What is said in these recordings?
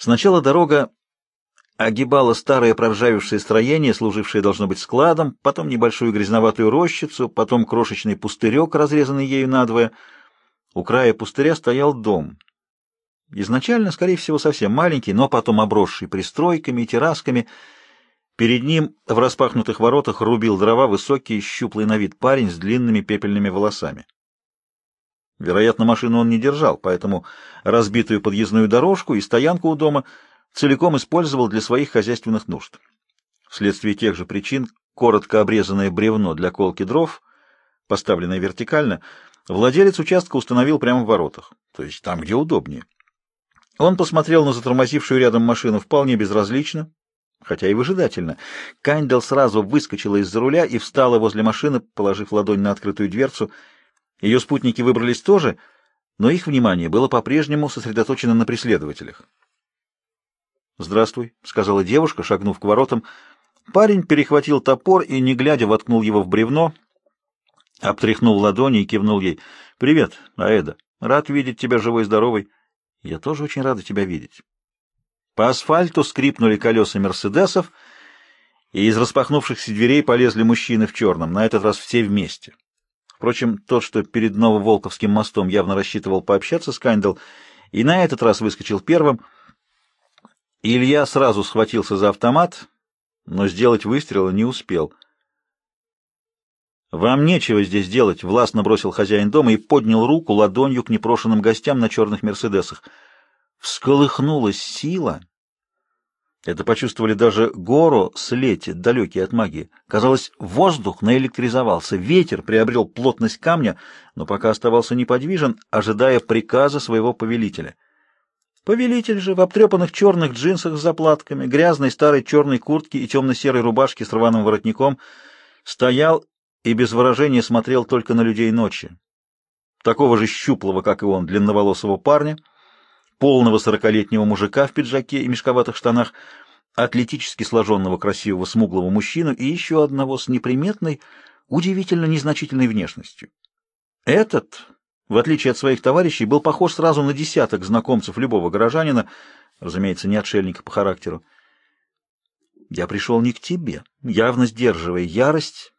Сначала дорога огибала старое проржавевшее строение, служившее, должно быть, складом, потом небольшую грязноватую рощицу, потом крошечный пустырек, разрезанный ею надвое. У края пустыря стоял дом. Изначально, скорее всего, совсем маленький, но потом обросший пристройками и террасками. Перед ним в распахнутых воротах рубил дрова высокий, щуплый на вид парень с длинными пепельными волосами. Вероятно, машину он не держал, поэтому разбитую подъездную дорожку и стоянку у дома целиком использовал для своих хозяйственных нужд. Вследствие тех же причин коротко обрезанное бревно для колки дров, поставленное вертикально, владелец участка установил прямо в воротах, то есть там, где удобнее. Он посмотрел на затормозившую рядом машину вполне безразлично, хотя и выжидательно. Кайндел сразу выскочила из-за руля и встала возле машины, положив ладонь на открытую дверцу. Ее спутники выбрались тоже, но их внимание было по-прежнему сосредоточено на преследователях. «Здравствуй», — сказала девушка, шагнув к воротам. Парень перехватил топор и, не глядя, воткнул его в бревно, обтряхнул ладони и кивнул ей. «Привет, Аэда. Рад видеть тебя живой и здоровой». Я тоже очень рада тебя видеть. По асфальту скрипнули колеса «Мерседесов», и из распахнувшихся дверей полезли мужчины в черном, на этот раз все вместе. Впрочем, тот, что перед Нововолковским мостом явно рассчитывал пообщаться с Кайндл, и на этот раз выскочил первым. Илья сразу схватился за автомат, но сделать выстрела не успел. «Вам нечего здесь делать», — властно бросил хозяин дома и поднял руку ладонью к непрошенным гостям на черных «Мерседесах». Всколыхнулась сила. Это почувствовали даже Горо с Лети, далекие от магии. Казалось, воздух наэлектризовался, ветер приобрел плотность камня, но пока оставался неподвижен, ожидая приказа своего повелителя. Повелитель же в обтрепанных черных джинсах с заплатками, грязной старой черной куртке и темно-серой рубашке с рваным воротником стоял и без выражения смотрел только на людей ночи. Такого же щуплого, как и он, длинноволосого парня, полного сорокалетнего мужика в пиджаке и мешковатых штанах, атлетически сложенного красивого смуглого мужчину и еще одного с неприметной, удивительно незначительной внешностью. Этот, в отличие от своих товарищей, был похож сразу на десяток знакомцев любого горожанина, разумеется, не отшельника по характеру. «Я пришел не к тебе», явно сдерживая ярость,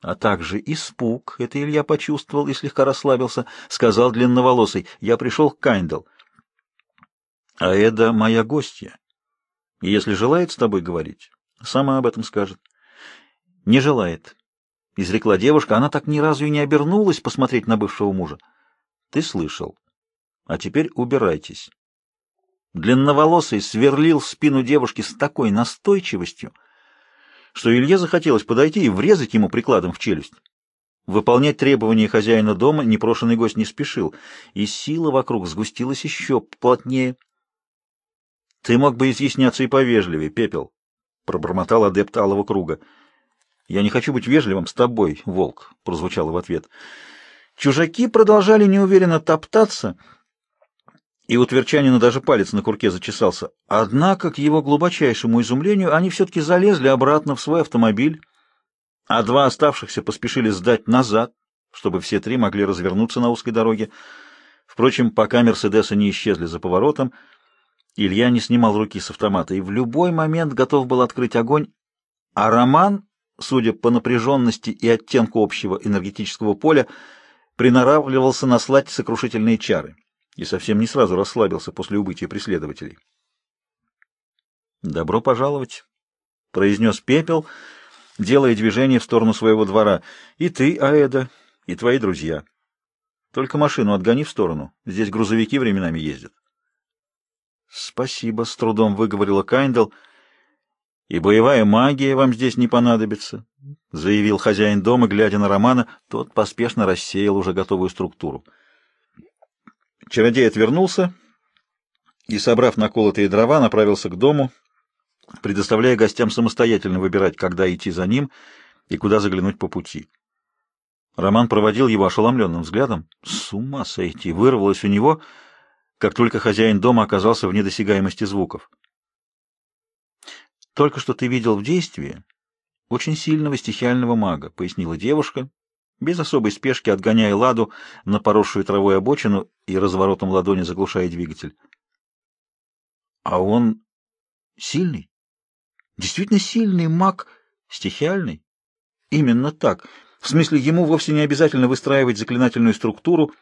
а также испуг, это Илья почувствовал и слегка расслабился, сказал длинноволосый, я пришел к Кайндл. А Эда моя гостья, и если желает с тобой говорить, сама об этом скажет. Не желает, — изрекла девушка, она так ни разу и не обернулась посмотреть на бывшего мужа. Ты слышал. А теперь убирайтесь. Длинноволосый сверлил спину девушки с такой настойчивостью, — что Илье захотелось подойти и врезать ему прикладом в челюсть. Выполнять требования хозяина дома непрошенный гость не спешил, и сила вокруг сгустилась еще плотнее. — Ты мог бы изъясняться и повежливее, пепел, — пробормотал адепт Алого Круга. — Я не хочу быть вежливым с тобой, волк, — прозвучало в ответ. Чужаки продолжали неуверенно топтаться, — и у Тверчанина даже палец на курке зачесался. Однако, к его глубочайшему изумлению, они все-таки залезли обратно в свой автомобиль, а два оставшихся поспешили сдать назад, чтобы все три могли развернуться на узкой дороге. Впрочем, пока «Мерседесы» не исчезли за поворотом, Илья не снимал руки с автомата и в любой момент готов был открыть огонь, а Роман, судя по напряженности и оттенку общего энергетического поля, приноравливался наслать сокрушительные чары и совсем не сразу расслабился после убытия преследователей. «Добро пожаловать», — произнес Пепел, делая движение в сторону своего двора. «И ты, Аэда, и твои друзья. Только машину отгони в сторону, здесь грузовики временами ездят». «Спасибо», — с трудом выговорила Кайндл. «И боевая магия вам здесь не понадобится», — заявил хозяин дома, глядя на Романа. Тот поспешно рассеял уже готовую структуру. Чародей отвернулся и, собрав наколотые дрова, направился к дому, предоставляя гостям самостоятельно выбирать, когда идти за ним и куда заглянуть по пути. Роман проводил его ошеломленным взглядом. С ума сойти! Вырвалось у него, как только хозяин дома оказался в недосягаемости звуков. «Только что ты видел в действии очень сильного стихиального мага», — пояснила девушка, без особой спешки отгоняя ладу на поросшую травой обочину и разворотом ладони заглушая двигатель. А он сильный? Действительно сильный маг, стихиальный? Именно так. В смысле, ему вовсе не обязательно выстраивать заклинательную структуру.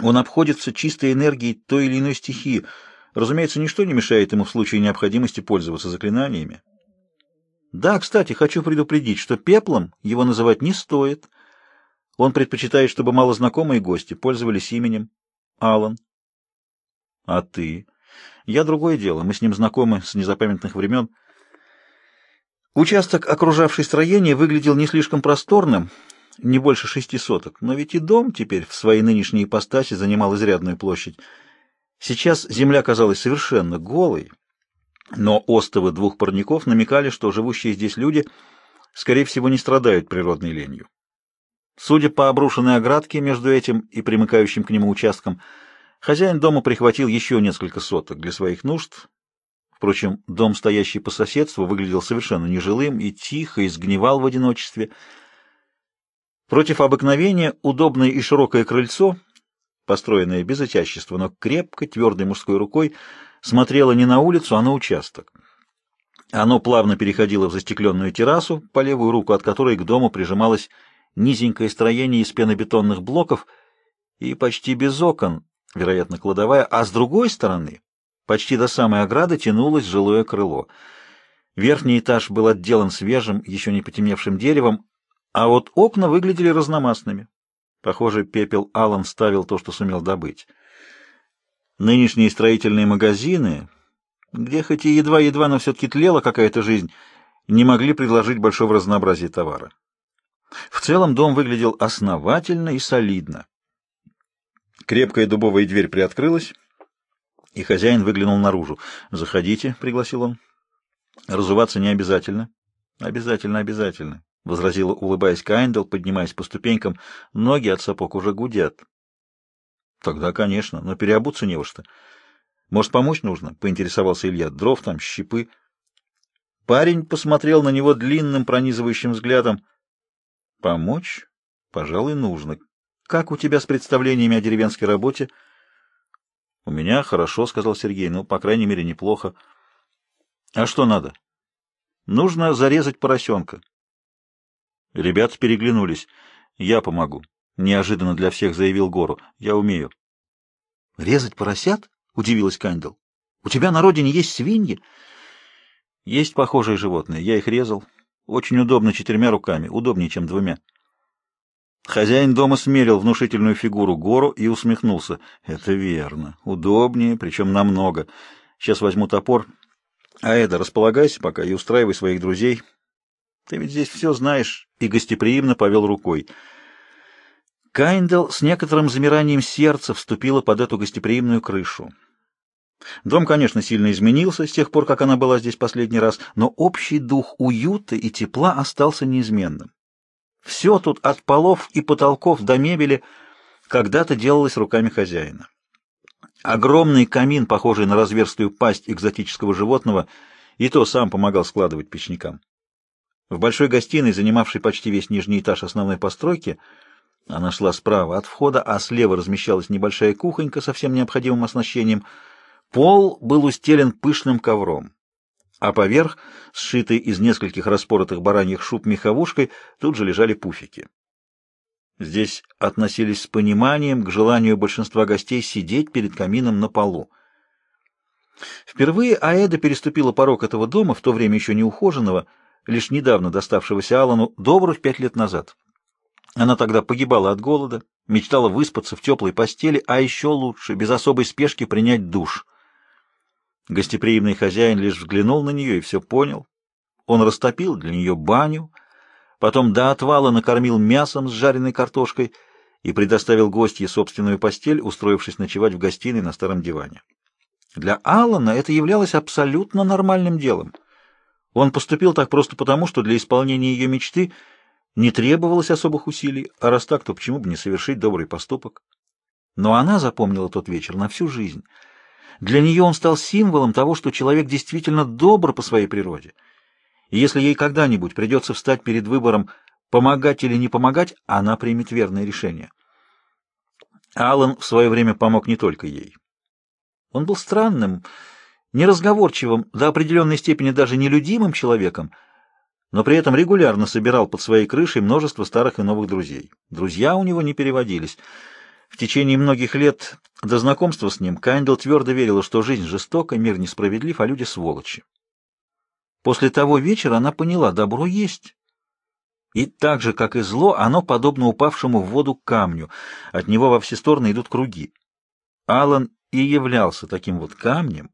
Он обходится чистой энергией той или иной стихии. Разумеется, ничто не мешает ему в случае необходимости пользоваться заклинаниями. Да, кстати, хочу предупредить, что пеплом его называть не стоит. Он предпочитает, чтобы малознакомые гости пользовались именем Алан. А ты? Я другое дело. Мы с ним знакомы с незапамятных времен. Участок, окружавший строение, выглядел не слишком просторным, не больше шести соток, но ведь и дом теперь в своей нынешней ипостаси занимал изрядную площадь. Сейчас земля казалась совершенно голой, но остовы двух парников намекали, что живущие здесь люди, скорее всего, не страдают природной ленью. Судя по обрушенной оградке между этим и примыкающим к нему участком, хозяин дома прихватил еще несколько соток для своих нужд, Впрочем, дом, стоящий по соседству, выглядел совершенно нежилым и тихо изгнивал в одиночестве. Против обыкновения удобное и широкое крыльцо, построенное без отящества, но крепко, твердой мужской рукой, смотрело не на улицу, а на участок. Оно плавно переходило в застекленную террасу, по левую руку от которой к дому прижималось низенькое строение из пенобетонных блоков и почти без окон, вероятно, кладовая, а с другой стороны Почти до самой ограды тянулось жилое крыло. Верхний этаж был отделан свежим, еще не потемневшим деревом, а вот окна выглядели разномастными. Похоже, пепел Алан ставил то, что сумел добыть. Нынешние строительные магазины, где хоть и едва-едва, но все-таки тлела какая-то жизнь, не могли предложить большого разнообразия товара. В целом дом выглядел основательно и солидно. Крепкая дубовая дверь приоткрылась, и хозяин выглянул наружу. «Заходите», — пригласил он. «Разуваться не обязательно». «Обязательно, обязательно», — возразила, улыбаясь Кайндл, поднимаясь по ступенькам. «Ноги от сапог уже гудят». «Тогда, конечно, но переобуться не во что. Может, помочь нужно?» — поинтересовался Илья. «Дров там, щепы». Парень посмотрел на него длинным пронизывающим взглядом. «Помочь? Пожалуй, нужно. Как у тебя с представлениями о деревенской работе?» — У меня хорошо, — сказал Сергей. — Ну, по крайней мере, неплохо. — А что надо? — Нужно зарезать поросенка. Ребята переглянулись. — Я помогу. — неожиданно для всех заявил Гору. — Я умею. — Резать поросят? — удивилась Кандел. — У тебя на родине есть свиньи? — Есть похожие животные. Я их резал. Очень удобно четырьмя руками. Удобнее, чем двумя. Хозяин дома смерил внушительную фигуру гору и усмехнулся. Это верно. Удобнее, причем намного. Сейчас возьму топор. А это, располагайся пока и устраивай своих друзей. Ты ведь здесь все знаешь. И гостеприимно повел рукой. Кайндл с некоторым замиранием сердца вступила под эту гостеприимную крышу. Дом, конечно, сильно изменился с тех пор, как она была здесь последний раз, но общий дух уюта и тепла остался неизменным. Все тут от полов и потолков до мебели когда-то делалось руками хозяина. Огромный камин, похожий на разверстую пасть экзотического животного, и то сам помогал складывать печникам. В большой гостиной, занимавшей почти весь нижний этаж основной постройки, она шла справа от входа, а слева размещалась небольшая кухонька со всем необходимым оснащением. Пол был устелен пышным ковром а поверх, сшитой из нескольких распоротых бараньих шуб меховушкой, тут же лежали пуфики. Здесь относились с пониманием к желанию большинства гостей сидеть перед камином на полу. Впервые Аэда переступила порог этого дома, в то время еще не ухоженного, лишь недавно доставшегося Алану, добрых пять лет назад. Она тогда погибала от голода, мечтала выспаться в теплой постели, а еще лучше, без особой спешки, принять душ. Гостеприимный хозяин лишь взглянул на нее и все понял. Он растопил для нее баню, потом до отвала накормил мясом с жареной картошкой и предоставил гостье собственную постель, устроившись ночевать в гостиной на старом диване. Для Алана это являлось абсолютно нормальным делом. Он поступил так просто потому, что для исполнения ее мечты не требовалось особых усилий, а раз так, то почему бы не совершить добрый поступок? Но она запомнила тот вечер на всю жизнь — для нее он стал символом того, что человек действительно добр по своей природе. И если ей когда-нибудь придется встать перед выбором, помогать или не помогать, она примет верное решение. Аллан в свое время помог не только ей. Он был странным, неразговорчивым, до определенной степени даже нелюдимым человеком, но при этом регулярно собирал под своей крышей множество старых и новых друзей. Друзья у него не переводились. В течение многих лет до знакомства с ним Кайндл твердо верила, что жизнь жестока, мир несправедлив, а люди сволочи. После того вечера она поняла, добро есть. И так же, как и зло, оно подобно упавшему в воду камню. От него во все стороны идут круги. Алан и являлся таким вот камнем,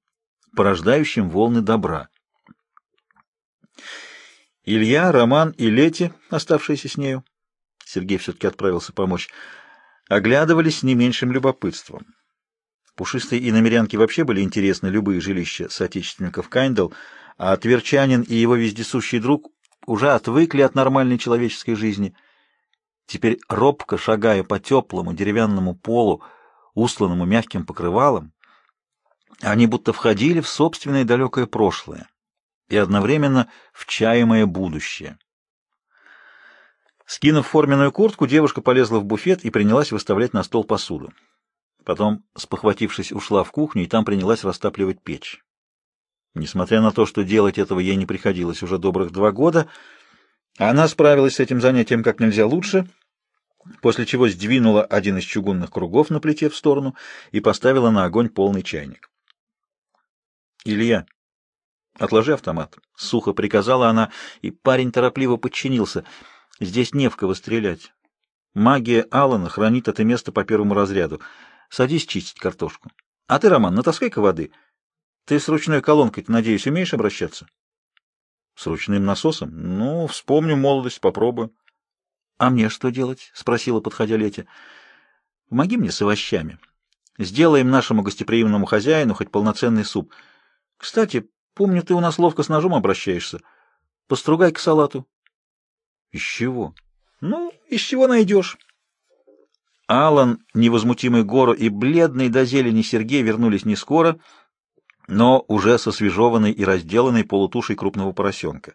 порождающим волны добра. Илья, Роман и Лети, оставшиеся с нею, Сергей все-таки отправился помочь, оглядывались с не меньшим любопытством. Пушистые и намерянки вообще были интересны любые жилища соотечественников Кайндл, а Тверчанин и его вездесущий друг уже отвыкли от нормальной человеческой жизни. Теперь, робко шагая по теплому деревянному полу, усланному мягким покрывалом, они будто входили в собственное далекое прошлое и одновременно в чаемое будущее. Скинув форменную куртку, девушка полезла в буфет и принялась выставлять на стол посуду. Потом, спохватившись, ушла в кухню и там принялась растапливать печь. Несмотря на то, что делать этого ей не приходилось уже добрых два года, она справилась с этим занятием как нельзя лучше, после чего сдвинула один из чугунных кругов на плите в сторону и поставила на огонь полный чайник. «Илья, отложи автомат», — сухо приказала она, и парень торопливо подчинился. «Здесь не в кого стрелять. Магия Алана хранит это место по первому разряду. Садись чистить картошку. А ты, Роман, натаскай-ка воды». Ты с ручной колонкой надеюсь, умеешь обращаться? С ручным насосом? Ну, вспомню молодость, попробую. А мне что делать? Спросила, подходя Летя. Помоги мне с овощами. Сделаем нашему гостеприимному хозяину хоть полноценный суп. Кстати, помню, ты у нас ловко с ножом обращаешься. Постругай к салату. Из чего? Ну, из чего найдешь. Алан, невозмутимый Гору и бледный до зелени Сергей вернулись не скоро, — но уже со свежеванной и разделанной полутушей крупного поросенка.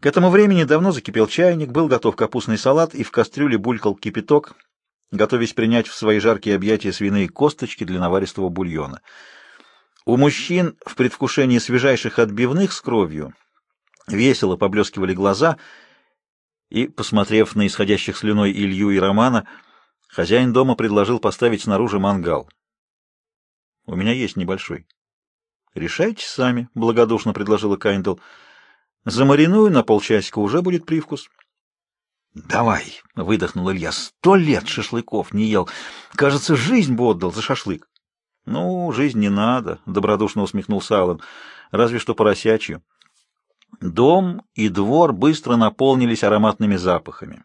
К этому времени давно закипел чайник, был готов капустный салат, и в кастрюле булькал кипяток, готовясь принять в свои жаркие объятия свиные косточки для наваристого бульона. У мужчин в предвкушении свежайших отбивных с кровью весело поблескивали глаза, и, посмотрев на исходящих слюной Илью и Романа, хозяин дома предложил поставить снаружи мангал. «У меня есть небольшой». Решайте сами, — благодушно предложила Кайндл. Замариную на полчасика, уже будет привкус. — Давай, — выдохнул Илья, — сто лет шашлыков не ел. Кажется, жизнь бы отдал за шашлык. — Ну, жизнь не надо, — добродушно усмехнулся Аллан, — разве что поросячью. Дом и двор быстро наполнились ароматными запахами.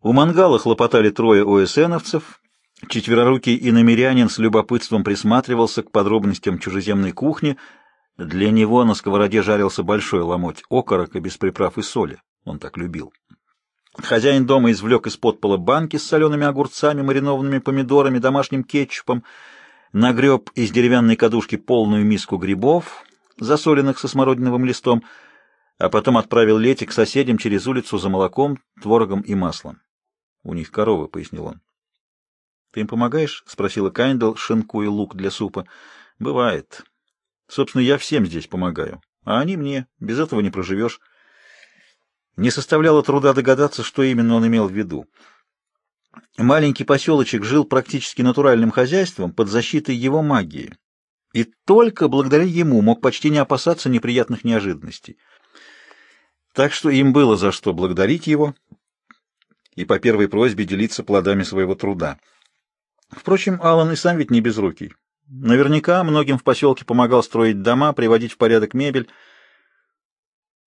У мангала хлопотали трое ОСНовцев — Четверорукий иномерянин с любопытством присматривался к подробностям чужеземной кухни. Для него на сковороде жарился большой ломоть окорока без приправ и соли. Он так любил. Хозяин дома извлек из-под пола банки с солеными огурцами, маринованными помидорами, домашним кетчупом, нагреб из деревянной кадушки полную миску грибов, засоленных со смородиновым листом, а потом отправил Лети к соседям через улицу за молоком, творогом и маслом. — У них коровы, — пояснил он. — Ты им помогаешь? — спросила Кайндл, шинкуя лук для супа. — Бывает. Собственно, я всем здесь помогаю. А они мне. Без этого не проживешь. Не составляло труда догадаться, что именно он имел в виду. Маленький поселочек жил практически натуральным хозяйством под защитой его магии. И только благодаря ему мог почти не опасаться неприятных неожиданностей. Так что им было за что благодарить его и по первой просьбе делиться плодами своего труда. Впрочем, Алан и сам ведь не безрукий. Наверняка многим в поселке помогал строить дома, приводить в порядок мебель.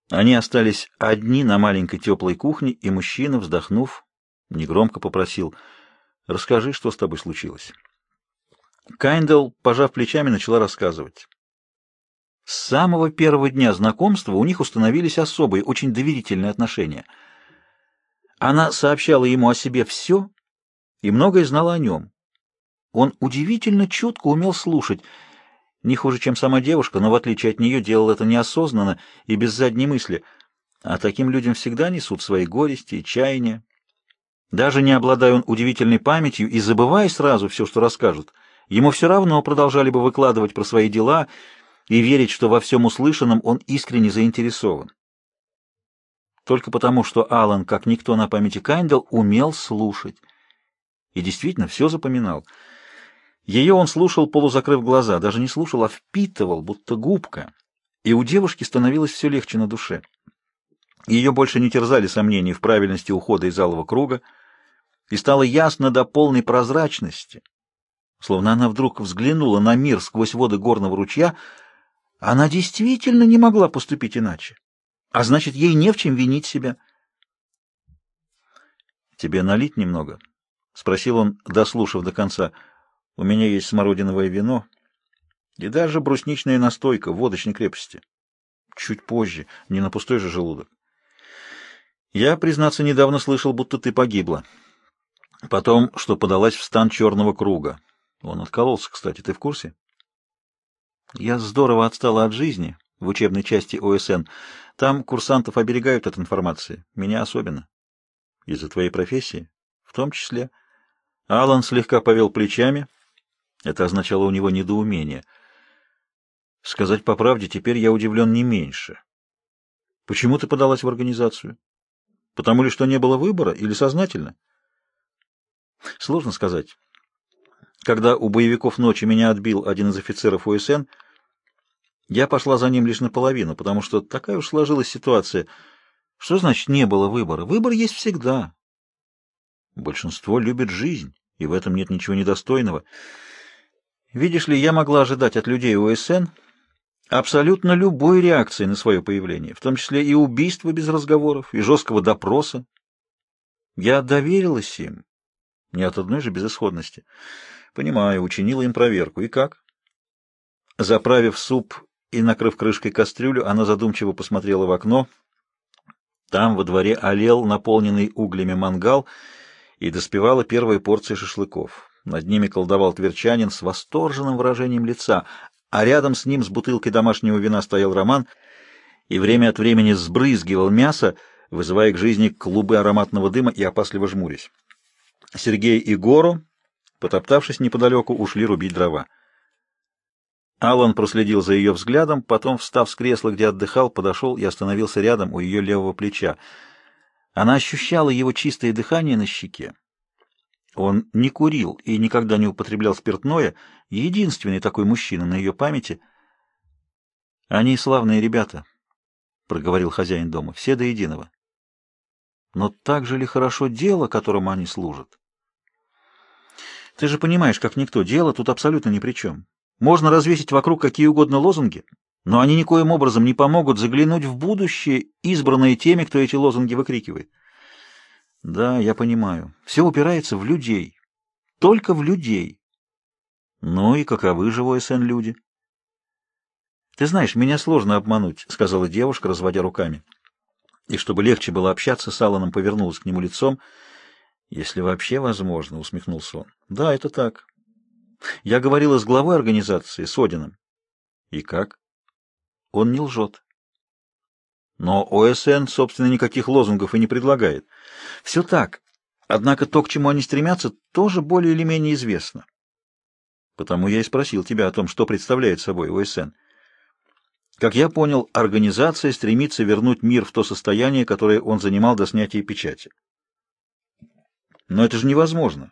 Они остались одни на маленькой теплой кухне, и мужчина, вздохнув, негромко попросил, «Расскажи, что с тобой случилось». Кайндл, пожав плечами, начала рассказывать. С самого первого дня знакомства у них установились особые, очень доверительные отношения. Она сообщала ему о себе все и многое знала о нем. Он удивительно чутко умел слушать, не хуже, чем сама девушка, но в отличие от нее делал это неосознанно и без задней мысли. А таким людям всегда несут свои горести и чаяния. Даже не обладая он удивительной памятью и забывая сразу все, что расскажут, ему все равно продолжали бы выкладывать про свои дела и верить, что во всем услышанном он искренне заинтересован. Только потому, что Алан, как никто на памяти Кайндл, умел слушать. И действительно все запоминал. Ее он слушал, полузакрыв глаза, даже не слушал, а впитывал, будто губка. И у девушки становилось все легче на душе. Ее больше не терзали сомнения в правильности ухода из алого круга, и стало ясно до полной прозрачности, словно она вдруг взглянула на мир сквозь воды горного ручья, она действительно не могла поступить иначе, а значит, ей не в чем винить себя. «Тебе налить немного?» — спросил он, дослушав до конца. «У меня есть смородиновое вино и даже брусничная настойка водочной крепости. Чуть позже, не на пустой же желудок. Я, признаться, недавно слышал, будто ты погибла». Потом, что подалась в стан черного круга. Он откололся, кстати, ты в курсе? Я здорово отстала от жизни в учебной части ОСН. Там курсантов оберегают от информации. Меня особенно. Из-за твоей профессии? В том числе. Алан слегка повел плечами. Это означало у него недоумение. Сказать по правде, теперь я удивлен не меньше. Почему ты подалась в организацию? Потому ли, что не было выбора или сознательно? — Сложно сказать. Когда у боевиков ночи меня отбил один из офицеров УСН, я пошла за ним лишь наполовину, потому что такая уж сложилась ситуация. Что значит не было выбора? Выбор есть всегда. Большинство любит жизнь, и в этом нет ничего недостойного. Видишь ли, я могла ожидать от людей УСН абсолютно любой реакции на свое появление, в том числе и убийства без разговоров, и жесткого допроса. Я доверилась им не от одной же безысходности. Понимаю, учинила им проверку. И как? Заправив суп и накрыв крышкой кастрюлю, она задумчиво посмотрела в окно. Там во дворе олел наполненный углями мангал и доспевала первая порция шашлыков. Над ними колдовал тверчанин с восторженным выражением лица, а рядом с ним с бутылкой домашнего вина стоял Роман и время от времени сбрызгивал мясо, вызывая к жизни клубы ароматного дыма и опасливо жмурясь. Сергей и Гору, потоптавшись неподалеку, ушли рубить дрова. Алан проследил за ее взглядом, потом, встав с кресла, где отдыхал, подошел и остановился рядом у ее левого плеча. Она ощущала его чистое дыхание на щеке. Он не курил и никогда не употреблял спиртное, единственный такой мужчина на ее памяти. «Они славные ребята», — проговорил хозяин дома, — «все до единого». «Но так же ли хорошо дело, которому они служат?» Ты же понимаешь, как никто, дело тут абсолютно ни при чем. Можно развесить вокруг какие угодно лозунги, но они никоим образом не помогут заглянуть в будущее, избранное теми, кто эти лозунги выкрикивает. Да, я понимаю. Все упирается в людей. Только в людей. Ну и каковы же ОСН люди? Ты знаешь, меня сложно обмануть, сказала девушка, разводя руками. И чтобы легче было общаться, с Алланом повернулась к нему лицом — если вообще возможно, усмехнулся он. Да, это так. Я говорила с главой организации, с Одином. И как? Он не лжет. Но ОСН, собственно, никаких лозунгов и не предлагает. Все так. Однако то, к чему они стремятся, тоже более или менее известно. Потому я и спросил тебя о том, что представляет собой ОСН. Как я понял, организация стремится вернуть мир в то состояние, которое он занимал до снятия печати. Но это же невозможно.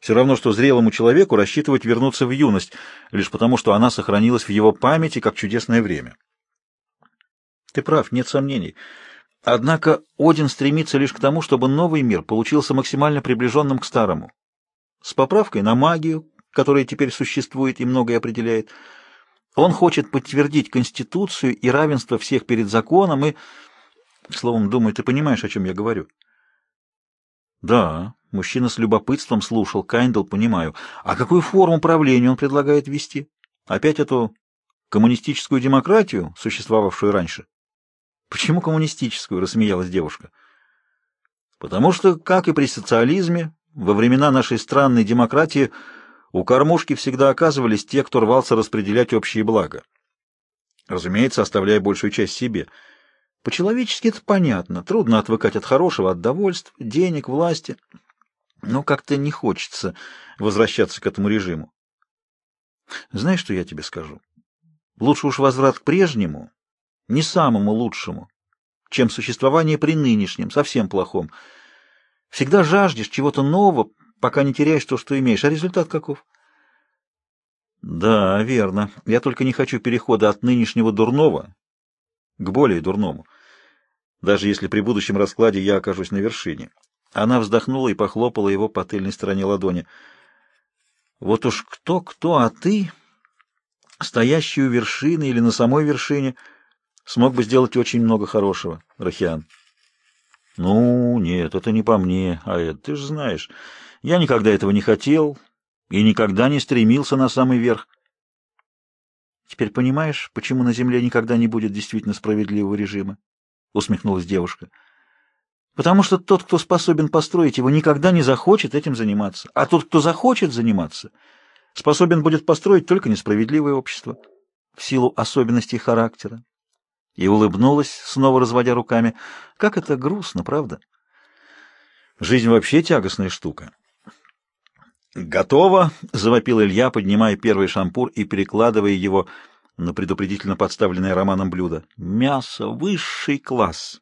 Все равно, что зрелому человеку рассчитывать вернуться в юность, лишь потому, что она сохранилась в его памяти как чудесное время. Ты прав, нет сомнений. Однако Один стремится лишь к тому, чтобы новый мир получился максимально приближенным к старому. С поправкой на магию, которая теперь существует и многое определяет. Он хочет подтвердить Конституцию и равенство всех перед законом и... Словом, думаю, ты понимаешь, о чем я говорю. Да, мужчина с любопытством слушал. Кайндл, понимаю. А какую форму правления он предлагает ввести? Опять эту коммунистическую демократию, существовавшую раньше? Почему коммунистическую? Рассмеялась девушка. Потому что, как и при социализме, во времена нашей странной демократии у кормушки всегда оказывались те, кто рвался распределять общие блага. Разумеется, оставляя большую часть себе – по-человечески это понятно. Трудно отвыкать от хорошего, от довольств, денег, власти. Но как-то не хочется возвращаться к этому режиму. Знаешь, что я тебе скажу? Лучше уж возврат к прежнему, не самому лучшему, чем существование при нынешнем, совсем плохом. Всегда жаждешь чего-то нового, пока не теряешь то, что имеешь. А результат каков? Да, верно. Я только не хочу перехода от нынешнего дурного к более дурному, даже если при будущем раскладе я окажусь на вершине. Она вздохнула и похлопала его по тыльной стороне ладони. Вот уж кто-кто, а ты, стоящий у вершины или на самой вершине, смог бы сделать очень много хорошего, Рахиан. Ну, нет, это не по мне, а это, ты же знаешь, я никогда этого не хотел и никогда не стремился на самый верх. Теперь понимаешь, почему на земле никогда не будет действительно справедливого режима? Усмехнулась девушка. Потому что тот, кто способен построить его, никогда не захочет этим заниматься. А тот, кто захочет заниматься, способен будет построить только несправедливое общество в силу особенностей характера. И улыбнулась, снова разводя руками. Как это грустно, правда? Жизнь вообще тягостная штука. «Готово!» — завопил Илья, поднимая первый шампур и перекладывая его на предупредительно подставленное романом блюдо. «Мясо! Высший класс!»